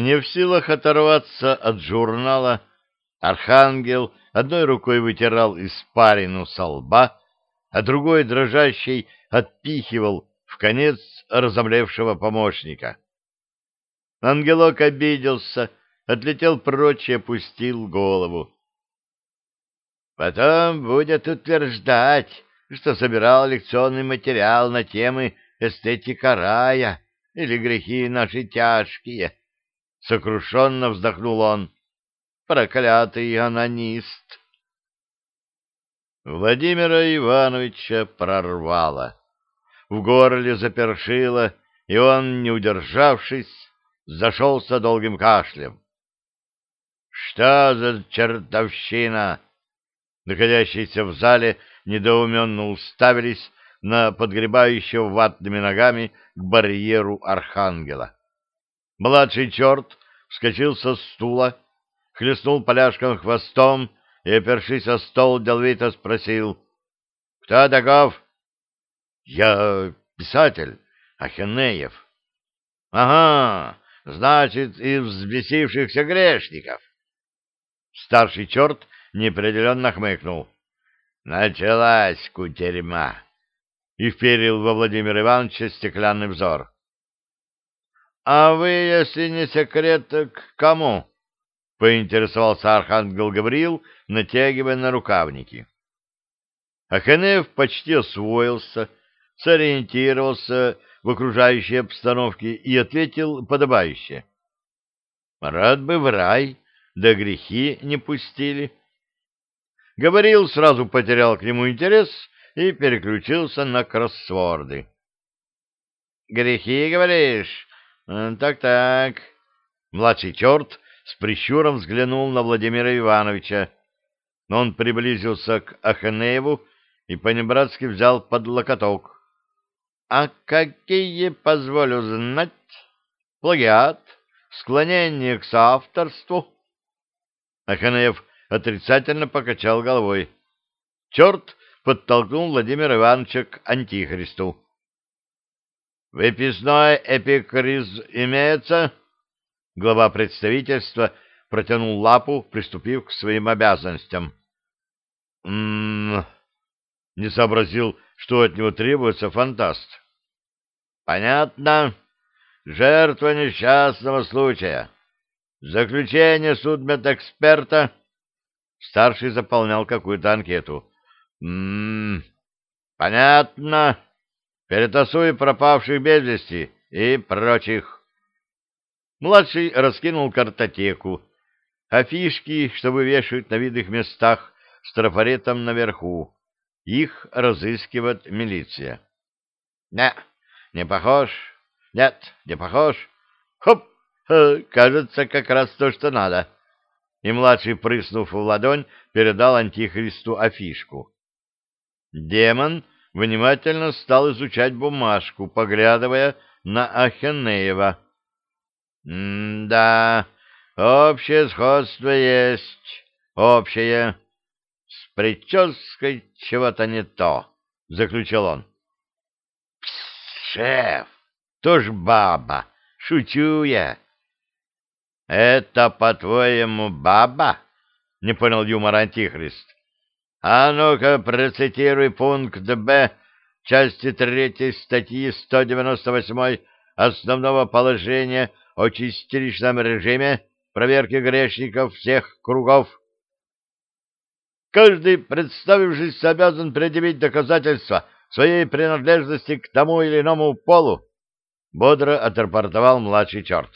Не в силах оторваться от журнала, Архангел одной рукой вытирал испарину со лба, а другой дрожащей отпихивал в конец разомлевшего помощника. Ангелок обиделся, отлетел прочь и опустил голову. Потом будет утверждать, что собирал лекционный материал на темы эстетика рая или грехи наши тяжкие. Сокрушенно вздохнул он. Проклятый анонист! Владимира Ивановича прорвало. В горле запершило, и он, не удержавшись, зашелся долгим кашлем. «Что за чертовщина?» Находящиеся в зале недоуменно уставились на подгребающего ватными ногами к барьеру архангела. Младший черт вскочил со стула, хлестнул поляшком хвостом и, опершись о стол, деловито спросил. — Кто таков? — Я писатель, Ахенеев. — Ага, значит, из взбесившихся грешников. Старший черт неопределенно хмыкнул. Началась кутерьма. И вперил во Владимира Ивановича стеклянный взор. — А вы, если не секрет, к кому? — поинтересовался архангел Гавриил, натягивая на рукавники. Аханеев почти освоился, сориентировался в окружающей обстановке и ответил подобающе. — Рад бы в рай, да грехи не пустили. — Говорил, сразу потерял к нему интерес и переключился на кроссворды. «Грехи, говоришь? Так-так». Младший черт с прищуром взглянул на Владимира Ивановича. Но он приблизился к Аханееву и понебратски взял под локоток. «А какие, позволю знать, плагиат, склонение к соавторству?» Аханеев отрицательно покачал головой. Черт подтолкнул Владимира Ивановича к антихристу. «Выписной эпикриз имеется?» Глава представительства протянул лапу, приступив к своим обязанностям. «М-м-м...» не сообразил, что от него требуется фантаст. «Понятно. Жертва несчастного случая. Заключение судмедэксперта...» Старший заполнял какую-то анкету. «М-м, понятно. Перетасуй пропавших без вести и прочих». Младший раскинул картотеку. Афишки, чтобы вешают на видных местах с трафаретом наверху. Их разыскивает милиция. «Не, не похож. Нет, не похож. Хоп, э, кажется, как раз то, что надо» и младший, прыснув в ладонь, передал антихристу афишку. Демон внимательно стал изучать бумажку, поглядывая на Ахенеева. «Да, общее сходство есть, общее. С прической чего-то не то», — заключил он. «Шеф, тоже баба, шучу я». — Это, по-твоему, баба? — не понял юмор Антихрист. — А ну-ка, процитируй пункт Б части третьей статьи 198 основного положения о чистилищном режиме проверки грешников всех кругов. Каждый, представившись, обязан предъявить доказательства своей принадлежности к тому или иному полу, — бодро отрапортовал младший черт.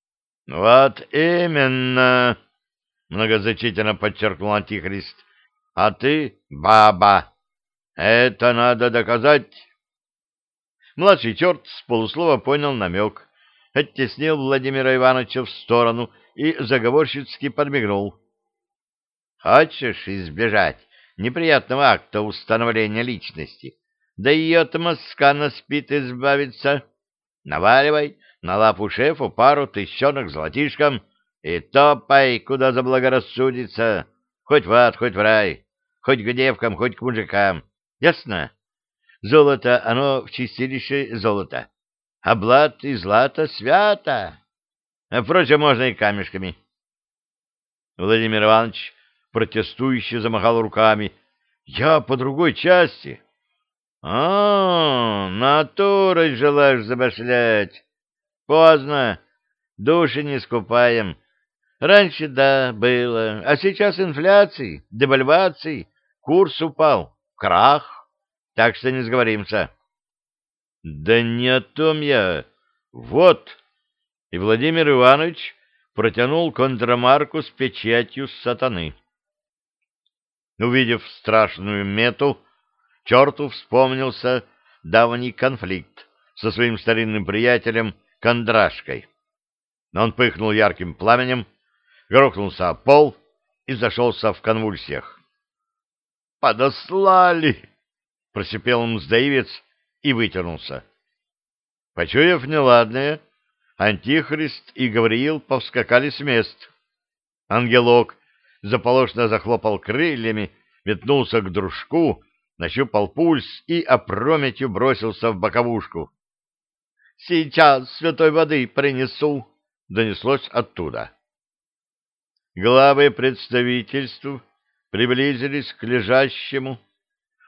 — Вот именно, — многозначительно подчеркнул Антихрист. — А ты баба. Это надо доказать. Младший черт с полуслова понял намек, оттеснил Владимира Ивановича в сторону и заговорщицки подмигнул. — Хочешь избежать неприятного акта установления личности, да и от мозга на спит избавиться? Наваливай на лапу шефу пару тысячонок золотишком и топай, куда заблагорассудится, хоть в ад, хоть в рай, хоть к девкам, хоть к мужикам. Ясно? Золото, оно в чистилище золото, а блат и злато свято. А, впрочем, можно и камешками. Владимир Иванович протестующе замахал руками. Я по другой части. А, натурой желаешь забашлять. Поздно. Души не скупаем. Раньше, да, было. А сейчас инфляции, девальвации, курс упал, крах. Так что не сговоримся. Да не о том я. Вот. И Владимир Иванович протянул контрамарку с печатью сатаны. Увидев страшную мету, черту вспомнился давний конфликт со своим старинным приятелем Кондрашкой. Он пыхнул ярким пламенем, грохнулся о пол и зашелся в конвульсиях. «Подослали!» — просипел мздоивец и вытянулся. Почуяв неладное, Антихрист и Гавриил повскакали с мест. Ангелок заполошно захлопал крыльями, метнулся к дружку, нащупал пульс и опрометью бросился в боковушку. — Сейчас святой воды принесу! — донеслось оттуда. Главы представительств приблизились к лежащему,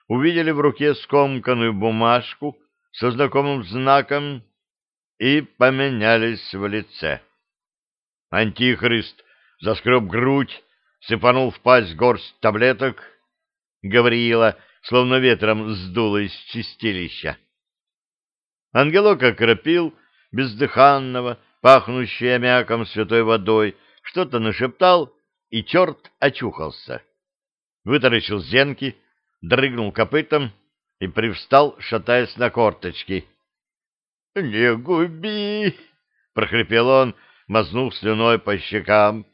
увидели в руке скомканную бумажку со знакомым знаком и поменялись в лице. Антихрист заскреб грудь, сыпанул в пасть горсть таблеток. Гавриила словно ветром сдуло из чистилища. Ангелок окропил бездыханного, пахнущего мяком святой водой, что-то нашептал, и черт очухался. Вытаращил зенки, дрыгнул копытом и привстал, шатаясь на корточки. — Не губи! — прохрипел он, мазнув слюной по щекам.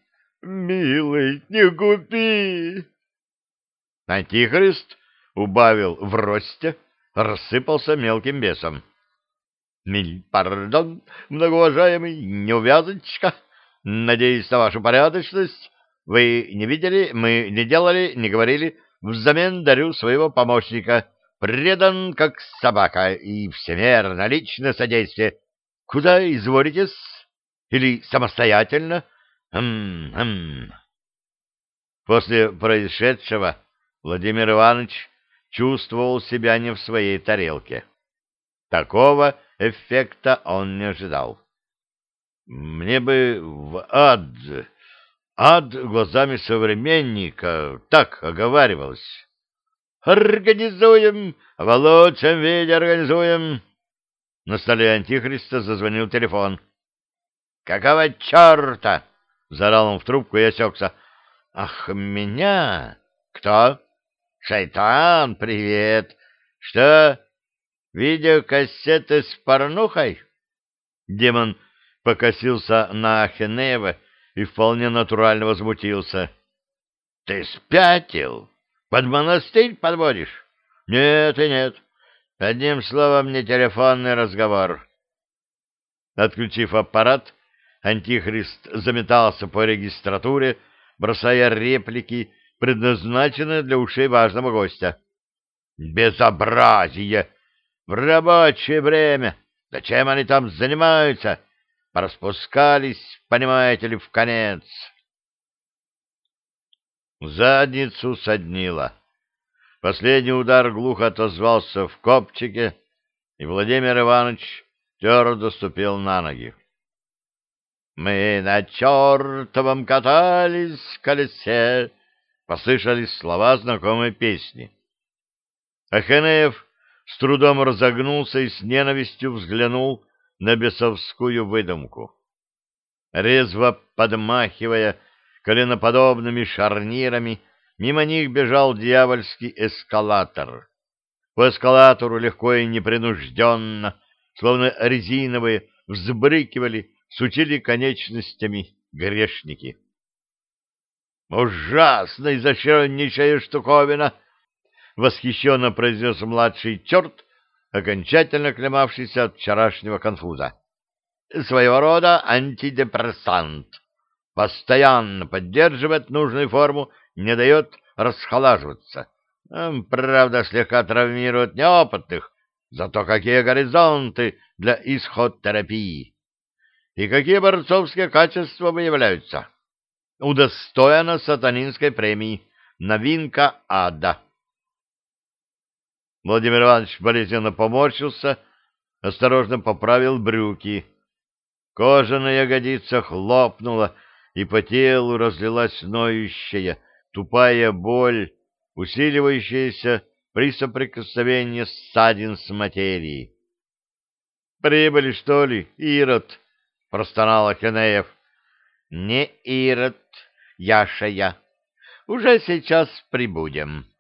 «Милый, не губи!» Антихрист убавил в росте, рассыпался мелким бесом. «Миль, пардон, многоуважаемый, неувязочка, надеюсь на вашу порядочность. Вы не видели, мы не делали, не говорили. Взамен дарю своего помощника. Предан, как собака, и всемерно личное содействие. Куда изволитесь? Или самостоятельно?» Хм-хм. После происшедшего Владимир Иванович чувствовал себя не в своей тарелке. Такого эффекта он не ожидал. Мне бы в ад, ад глазами современника, так оговаривалось. «Организуем! В лучшем виде организуем!» На столе Антихриста зазвонил телефон. «Какого черта?» Заорал он в трубку и осекся. «Ах, меня? Кто? Шайтан, привет! Что, видеокассеты с порнухой?» Демон покосился на Ахенеева и вполне натурально возмутился. «Ты спятил? Под монастырь подводишь?» «Нет и нет. Одним словом, не телефонный разговор». Отключив аппарат, Антихрист заметался по регистратуре, бросая реплики, предназначенные для ушей важного гостя. «Безобразие! В рабочее время! Да чем они там занимаются? Пораспускались, понимаете ли, в конец!» Задницу соднило. Последний удар глухо отозвался в копчике, и Владимир Иванович твердо ступил на ноги. «Мы на чертовом катались колесе!» — послышались слова знакомой песни. Ахенеев с трудом разогнулся и с ненавистью взглянул на бесовскую выдумку. Резво подмахивая коленоподобными шарнирами, мимо них бежал дьявольский эскалатор. По эскалатору легко и непринужденно, словно резиновые, взбрыкивали сучили конечностями грешники. «Ужасно изощреннейшая штуковина!» — восхищенно произнес младший черт, окончательно клемавшийся от вчерашнего конфуза. «Своего рода антидепрессант. Постоянно поддерживает нужную форму, не дает расхолаживаться. Правда, слегка травмирует неопытных, зато какие горизонты для исход терапии!» И какие борцовские качества выявляются? Удостоена сатанинской премии. Новинка ада. Владимир Иванович болезненно поморщился, осторожно поправил брюки. Кожа на ягодицах лопнула, и по телу разлилась ноющая, тупая боль, усиливающаяся при соприкосновении ссадин с материей. — Прибыли, что ли, Ирод? — простонал Ахенеев. — Не Ирод, Яша я. Уже сейчас прибудем.